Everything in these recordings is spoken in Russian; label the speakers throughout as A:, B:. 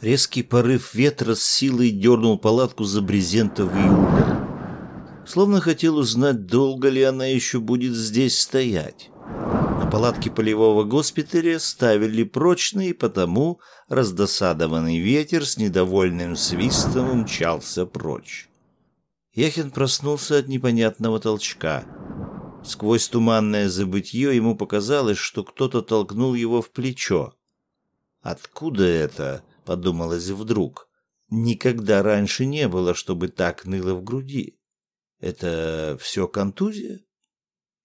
A: Резкий порыв ветра с силой дернул палатку за брезентовый угол. Словно хотел узнать, долго ли она еще будет здесь стоять. На палатке полевого госпиталя ставили прочно, и потому раздосадованный ветер с недовольным свистом умчался прочь. Яхин проснулся от непонятного толчка. Сквозь туманное забытье ему показалось, что кто-то толкнул его в плечо. «Откуда это?» — подумалось вдруг. «Никогда раньше не было, чтобы так ныло в груди. Это все контузия?»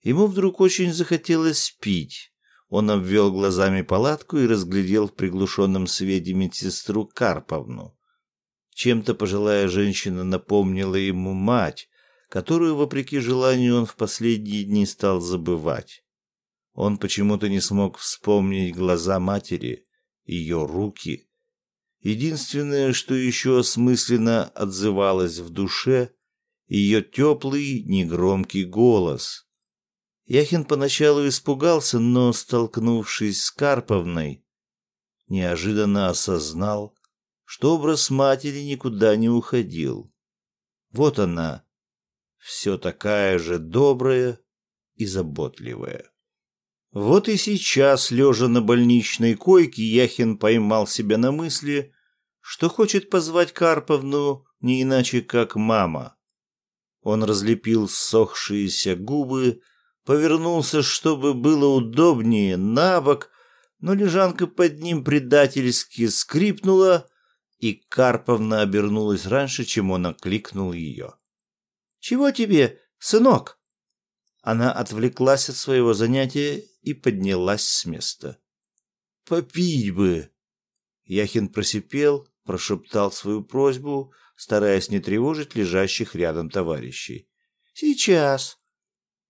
A: Ему вдруг очень захотелось пить. Он обвел глазами палатку и разглядел в приглушенном свете медсестру Карповну. Чем-то пожилая женщина напомнила ему мать, которую, вопреки желанию, он в последние дни стал забывать. Он почему-то не смог вспомнить глаза матери, ее руки. Единственное, что еще осмысленно отзывалось в душе, ее теплый, негромкий голос. Яхин поначалу испугался, но, столкнувшись с Карповной, неожиданно осознал, что образ матери никуда не уходил. Вот она, все такая же добрая и заботливая. Вот и сейчас, лежа на больничной койке, Яхин поймал себя на мысли, что хочет позвать Карповну не иначе, как мама. Он разлепил ссохшиеся губы, повернулся, чтобы было удобнее, на бок, но лежанка под ним предательски скрипнула, и Карповна обернулась раньше, чем он окликнул ее. «Чего тебе, сынок?» Она отвлеклась от своего занятия и поднялась с места. «Попить бы!» Яхин просипел, прошептал свою просьбу, стараясь не тревожить лежащих рядом товарищей. «Сейчас!»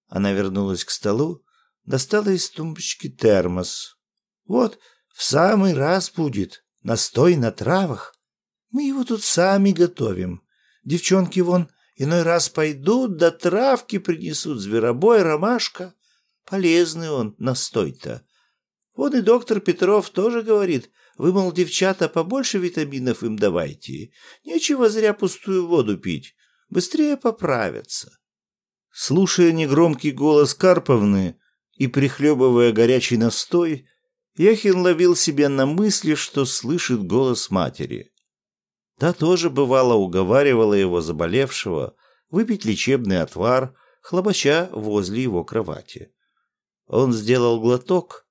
A: Она вернулась к столу, достала из тумбочки термос. «Вот, в самый раз будет, настой на травах. Мы его тут сами готовим. Девчонки вон иной раз пойдут, да травки принесут, зверобой, ромашка. Полезный он, настой-то. Вот и доктор Петров тоже говорит, вы, мол, девчата, побольше витаминов им давайте. Нечего зря пустую воду пить, быстрее поправятся. Слушая негромкий голос Карповны и прихлебывая горячий настой, Яхин ловил себя на мысли, что слышит голос матери. Та тоже бывало уговаривала его заболевшего выпить лечебный отвар, хлопача возле его кровати. Он сделал глоток.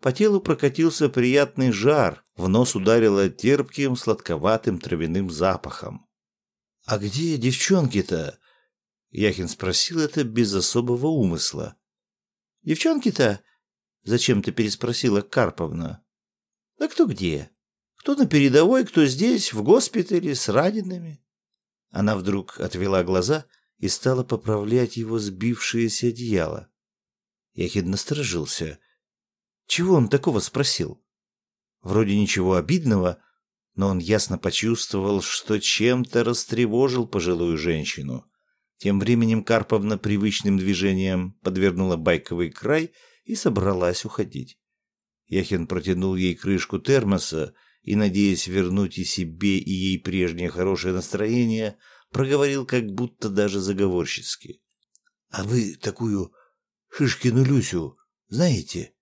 A: По телу прокатился приятный жар, в нос ударило терпким, сладковатым травяным запахом. «А где девчонки-то?» Яхин спросил это без особого умысла. «Девчонки-то?» — зачем-то переспросила Карповна. «Да кто где? Кто на передовой, кто здесь, в госпитале, с ранеными. Она вдруг отвела глаза и стала поправлять его сбившееся одеяло. Яхид насторожился. Чего он такого спросил? Вроде ничего обидного, но он ясно почувствовал, что чем-то растревожил пожилую женщину. Тем временем Карповна привычным движением подвернула байковый край и собралась уходить. Яхин протянул ей крышку термоса, и, надеясь вернуть и себе, и ей прежнее хорошее настроение, проговорил как будто даже заговорчески. — А вы такую Шишкину Люсю знаете?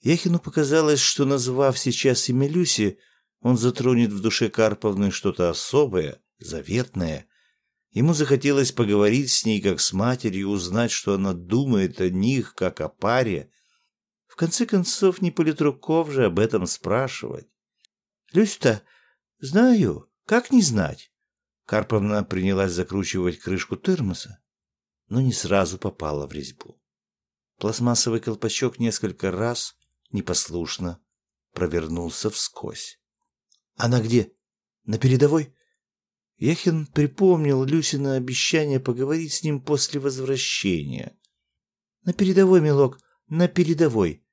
A: Яхину показалось, что, назвав сейчас имя Люси, он затронет в душе Карповны что-то особое, заветное. Ему захотелось поговорить с ней, как с матерью, узнать, что она думает о них, как о паре. В конце концов, не Политруков же об этом спрашивать. Люсь-то знаю, как не знать. Карповна принялась закручивать крышку термоса, но не сразу попала в резьбу. Пластмассовый колпачок несколько раз непослушно провернулся вскось. «Она где? На передовой?» Яхин припомнил Люсина обещание поговорить с ним после возвращения. «На передовой, милок, на передовой.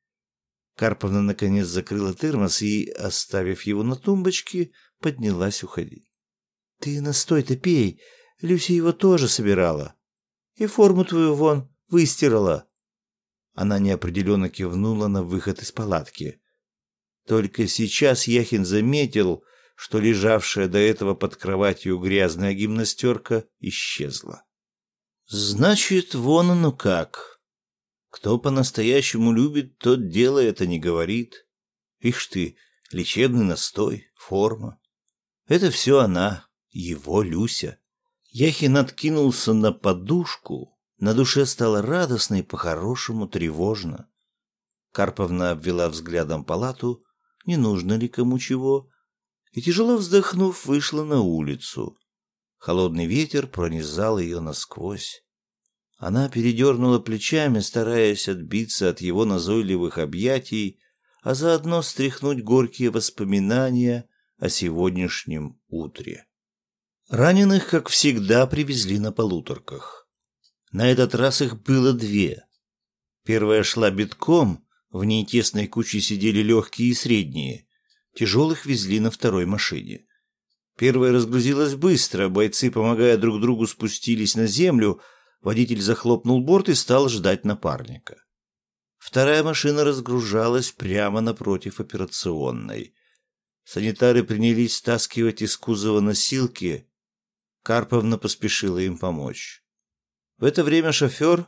A: Карповна наконец закрыла термос и, оставив его на тумбочке, поднялась уходить. — Ты настой-то пей, Люся его тоже собирала. И форму твою вон выстирала. Она неопределенно кивнула на выход из палатки. Только сейчас Яхин заметил, что лежавшая до этого под кроватью грязная гимнастерка исчезла. Значит, вон оно как. Кто по-настоящему любит, тот дело это не говорит. Ишь ты, лечебный настой, форма. Это все она, его Люся. Яхин откинулся на подушку, на душе стало радостно и по-хорошему тревожно. Карповна обвела взглядом палату, не нужно ли кому чего, и, тяжело вздохнув, вышла на улицу. Холодный ветер пронизал ее насквозь. Она передернула плечами, стараясь отбиться от его назойливых объятий, а заодно стряхнуть горькие воспоминания о сегодняшнем утре. Раненых, как всегда, привезли на полуторках. На этот раз их было две. Первая шла битком, в ней тесной кучей сидели легкие и средние. Тяжелых везли на второй машине. Первая разгрузилась быстро, бойцы, помогая друг другу, спустились на землю, водитель захлопнул борт и стал ждать напарника. Вторая машина разгружалась прямо напротив операционной. Санитары принялись стаскивать из кузова носилки. Карповна поспешила им помочь. В это время шофер,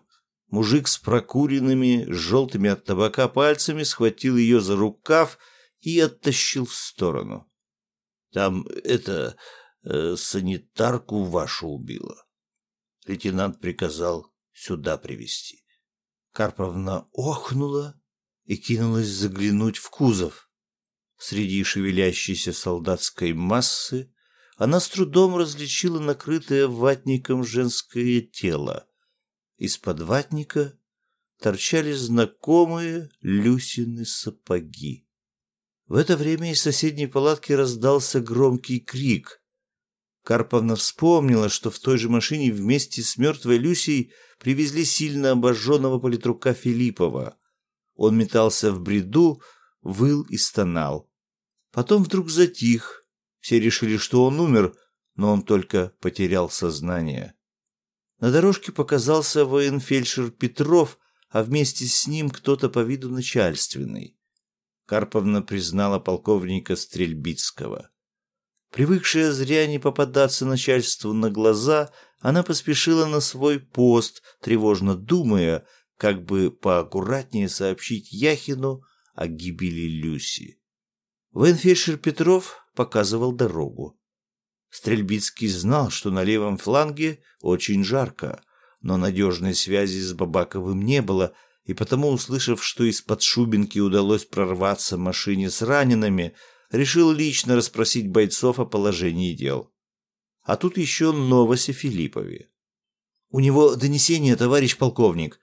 A: мужик с прокуренными, желтыми от табака пальцами, схватил ее за рукав и оттащил в сторону. Там это э, санитарку вашу убила. Лейтенант приказал сюда привести. Карповна охнула и кинулась заглянуть в кузов. Среди шевелящейся солдатской массы она с трудом различила накрытое ватником женское тело. Из-под ватника торчали знакомые Люсины сапоги. В это время из соседней палатки раздался громкий крик. Карповна вспомнила, что в той же машине вместе с мертвой Люсей привезли сильно обожженного политрука Филиппова. Он метался в бреду, выл и стонал. Потом вдруг затих. Все решили, что он умер, но он только потерял сознание. На дорожке показался военфельдшер Петров, а вместе с ним кто-то по виду начальственный. Карповна признала полковника Стрельбицкого. Привыкшая зря не попадаться начальству на глаза, она поспешила на свой пост, тревожно думая, как бы поаккуратнее сообщить Яхину о гибели Люси. Венфельдшер Петров показывал дорогу. Стрельбицкий знал, что на левом фланге очень жарко, но надежной связи с Бабаковым не было, и потому, услышав, что из-под Шубинки удалось прорваться машине с ранеными, решил лично расспросить бойцов о положении дел. А тут еще новость о Филиппове. «У него донесение, товарищ полковник».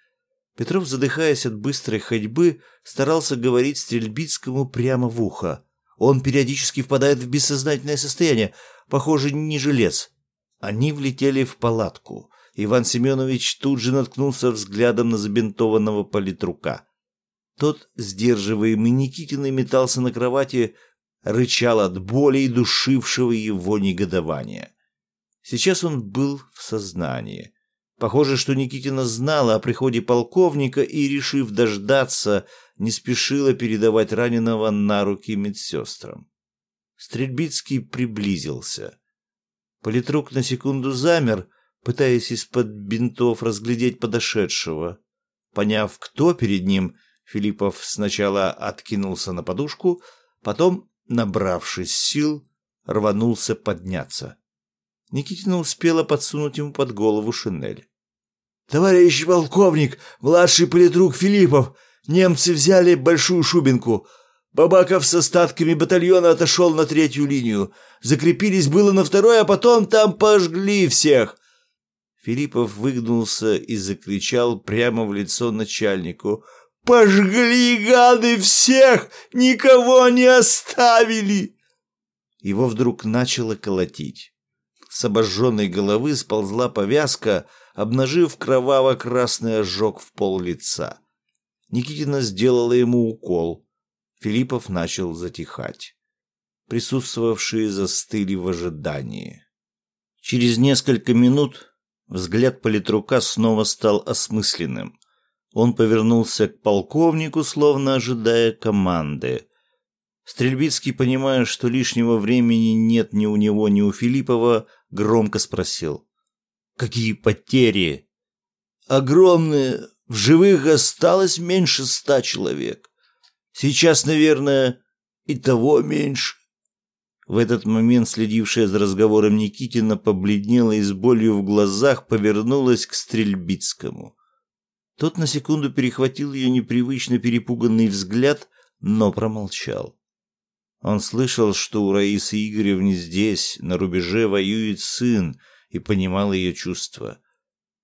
A: Петров, задыхаясь от быстрой ходьбы, старался говорить Стрельбицкому прямо в ухо. Он периодически впадает в бессознательное состояние, похоже, не жилец. Они влетели в палатку. Иван Семенович тут же наткнулся взглядом на забинтованного политрука. Тот, сдерживаемый Никитиной, метался на кровати, рычал от боли и душившего его негодования. Сейчас он был в сознании. Похоже, что Никитина знала о приходе полковника и, решив дождаться, не спешила передавать раненого на руки медсестрам. Стрельбицкий приблизился. Политрук на секунду замер, пытаясь из-под бинтов разглядеть подошедшего. Поняв, кто перед ним, Филиппов сначала откинулся на подушку, потом, набравшись сил, рванулся подняться. Никитина успела подсунуть ему под голову шинель. «Товарищ полковник, младший политрук Филиппов, немцы взяли большую шубинку. Бабаков с остатками батальона отошел на третью линию. Закрепились было на второй, а потом там пожгли всех. Филиппов выгнулся и закричал прямо в лицо начальнику. «Пожгли, гады, всех! Никого не оставили!» Его вдруг начало колотить. С обожженной головы сползла повязка, обнажив кроваво-красный ожог в пол лица. Никитина сделала ему укол. Филиппов начал затихать. Присутствовавшие застыли в ожидании. Через несколько минут Взгляд политрука снова стал осмысленным. Он повернулся к полковнику, словно ожидая команды. Стрельбицкий, понимая, что лишнего времени нет ни у него, ни у Филиппова, громко спросил. «Какие потери?» «Огромные. В живых осталось меньше ста человек. Сейчас, наверное, и того меньше». В этот момент следившая за разговором Никитина побледнела и с болью в глазах повернулась к Стрельбицкому. Тот на секунду перехватил ее непривычно перепуганный взгляд, но промолчал. Он слышал, что у Раисы Игоревны здесь, на рубеже, воюет сын, и понимал ее чувства.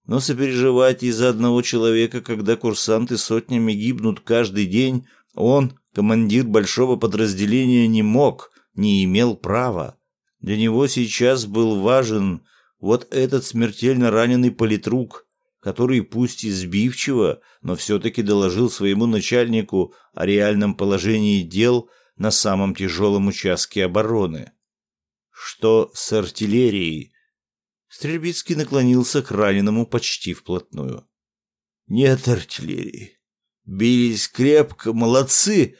A: Но сопереживать из-за одного человека, когда курсанты сотнями гибнут каждый день, он, командир большого подразделения, не мог, не имел права. Для него сейчас был важен вот этот смертельно раненый политрук, который пусть и сбивчиво, но все-таки доложил своему начальнику о реальном положении дел – на самом тяжелом участке обороны. Что с артиллерией? Стрельбицкий наклонился к раненому почти вплотную. Нет артиллерии. Бились крепко, молодцы.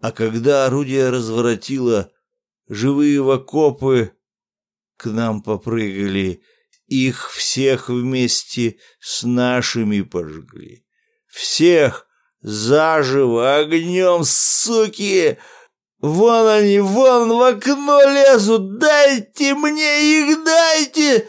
A: А когда орудие разворотило, живые в окопы к нам попрыгали, их всех вместе с нашими пожгли. Всех Заживо, огнем, суки! Вон они, вон в окно лезут! Дайте мне их, дайте!»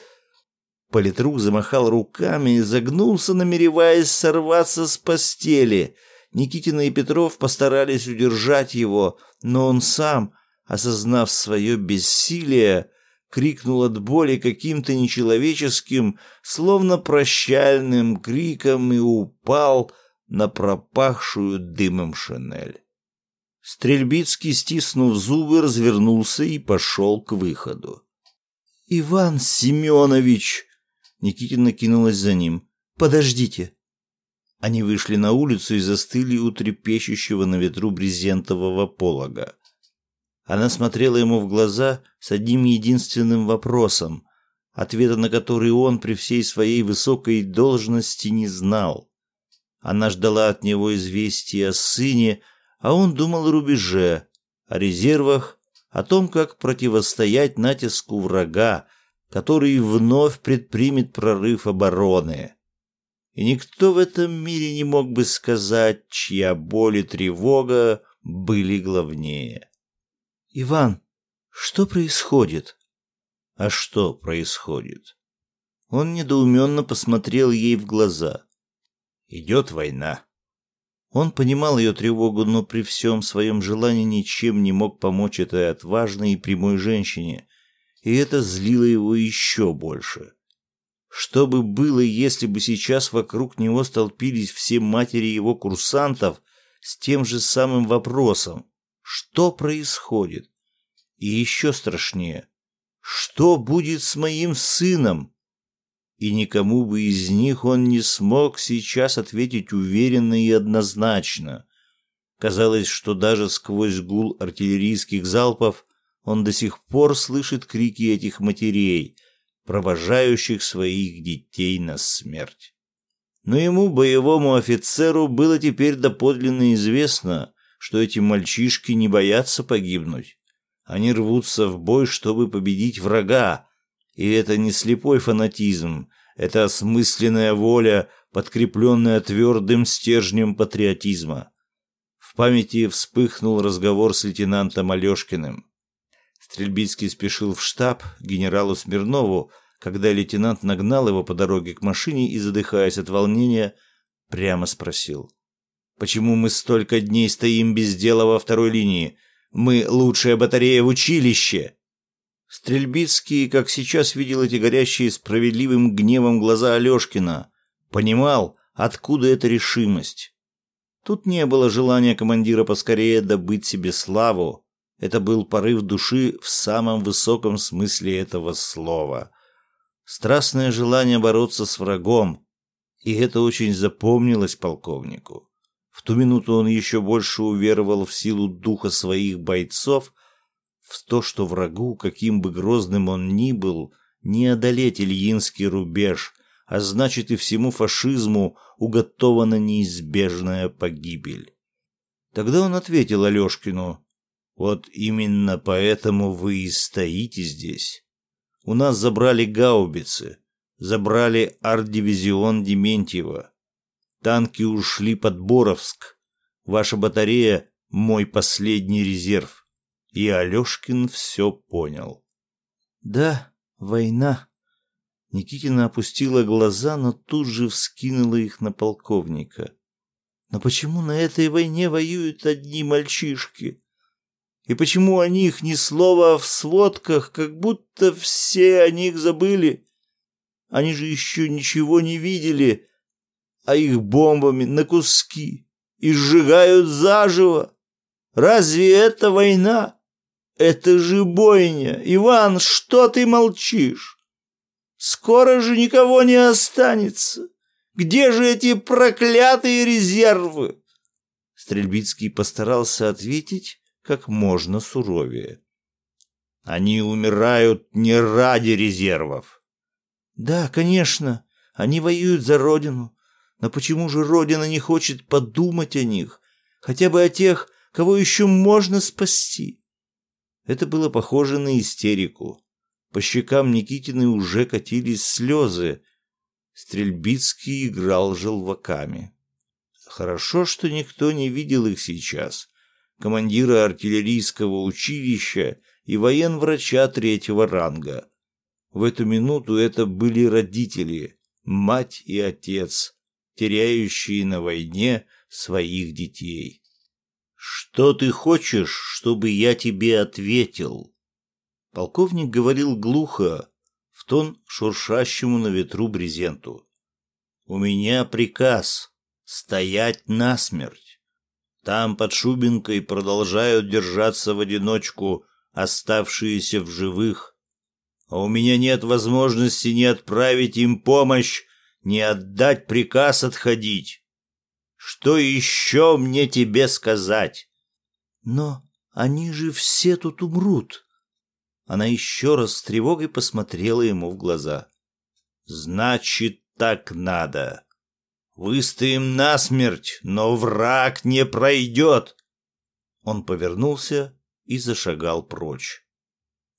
A: Политрук замахал руками и загнулся, намереваясь сорваться с постели. Никитина и Петров постарались удержать его, но он сам, осознав свое бессилие, крикнул от боли каким-то нечеловеческим, словно прощальным криком и упал, на пропахшую дымом шинель. Стрельбицкий, стиснув зубы, развернулся и пошел к выходу. «Иван Семенович!» Никитина кинулась за ним. «Подождите!» Они вышли на улицу и застыли у трепещущего на ветру брезентового полога. Она смотрела ему в глаза с одним единственным вопросом, ответа на который он при всей своей высокой должности не знал. Она ждала от него известия о сыне, а он думал о рубеже, о резервах, о том, как противостоять натиску врага, который вновь предпримет прорыв обороны. И никто в этом мире не мог бы сказать, чья боль и тревога были главнее. «Иван, что происходит?» «А что происходит?» Он недоуменно посмотрел ей в глаза. Идет война. Он понимал ее тревогу, но при всем своем желании ничем не мог помочь этой отважной и прямой женщине, и это злило его еще больше. Что бы было, если бы сейчас вокруг него столпились все матери его курсантов с тем же самым вопросом «Что происходит?» И еще страшнее «Что будет с моим сыном?» И никому бы из них он не смог сейчас ответить уверенно и однозначно. Казалось, что даже сквозь гул артиллерийских залпов он до сих пор слышит крики этих матерей, провожающих своих детей на смерть. Но ему, боевому офицеру, было теперь доподлинно известно, что эти мальчишки не боятся погибнуть. Они рвутся в бой, чтобы победить врага, и это не слепой фанатизм, это осмысленная воля, подкрепленная твердым стержнем патриотизма. В памяти вспыхнул разговор с лейтенантом Алешкиным. Стрельбицкий спешил в штаб генералу Смирнову, когда лейтенант нагнал его по дороге к машине и, задыхаясь от волнения, прямо спросил. «Почему мы столько дней стоим без дела во второй линии? Мы лучшая батарея в училище!» Стрельбицкий, как сейчас видел эти горящие справедливым гневом глаза Алешкина, понимал, откуда эта решимость. Тут не было желания командира поскорее добыть себе славу. Это был порыв души в самом высоком смысле этого слова. Страстное желание бороться с врагом. И это очень запомнилось полковнику. В ту минуту он еще больше уверовал в силу духа своих бойцов в то, что врагу, каким бы грозным он ни был, не одолеть Ильинский рубеж, а значит и всему фашизму уготована неизбежная погибель. Тогда он ответил Алешкину, Вот именно поэтому вы и стоите здесь. У нас забрали гаубицы, забрали арт-дивизион Дементьева. Танки ушли под Боровск. Ваша батарея — мой последний резерв. И Алешкин все понял.
B: Да, война. Никитина опустила глаза, но тут же вскинула их на полковника. Но почему на этой войне воюют одни мальчишки? И почему о них ни слова в сводках, как будто все о них забыли? Они же еще ничего не видели, а их бомбами на куски и сжигают заживо. Разве это война? Это же бойня. Иван, что ты молчишь? Скоро же никого не останется. Где же эти проклятые резервы? Стрельбицкий постарался ответить как можно суровее.
A: Они умирают не ради резервов.
B: Да, конечно, они воюют за родину. Но почему же родина не хочет подумать о них, хотя бы о тех, кого еще можно спасти? Это было похоже на истерику. По щекам Никитины уже катились слезы, Стрельбицкий играл желваками. Хорошо, что никто не видел их сейчас. Командира артиллерийского училища и военврача третьего ранга. В эту минуту это были родители, мать и отец, теряющие на войне своих детей. «Что ты хочешь, чтобы я тебе ответил?» Полковник говорил глухо, в тон шуршащему на ветру брезенту. «У меня приказ стоять насмерть. Там под Шубинкой продолжают держаться в одиночку оставшиеся в живых, а у меня нет возможности ни отправить им помощь, ни отдать приказ отходить. Что еще мне тебе сказать?» «Но они же все тут умрут», она еще раз с тревогой посмотрела ему в глаза.
A: «Значит, так надо. Выстоим насмерть, но враг не пройдет!» Он повернулся и зашагал прочь.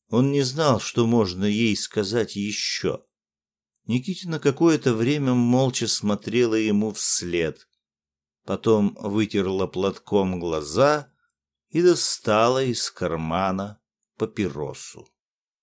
A: Он не знал, что можно ей сказать еще. Никитина какое-то время молча смотрела ему вслед. Потом вытерла платком глаза и достала из кармана папиросу.